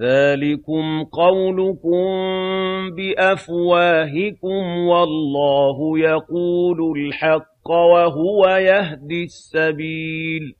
ذَٰلِكُمْ قَوْلُكُم بِأَفْوَاهِكُمْ ۖ وَاللَّهُ يَقُولُ الْحَقَّ وَهُوَ يَهْدِي السَّبِيلَ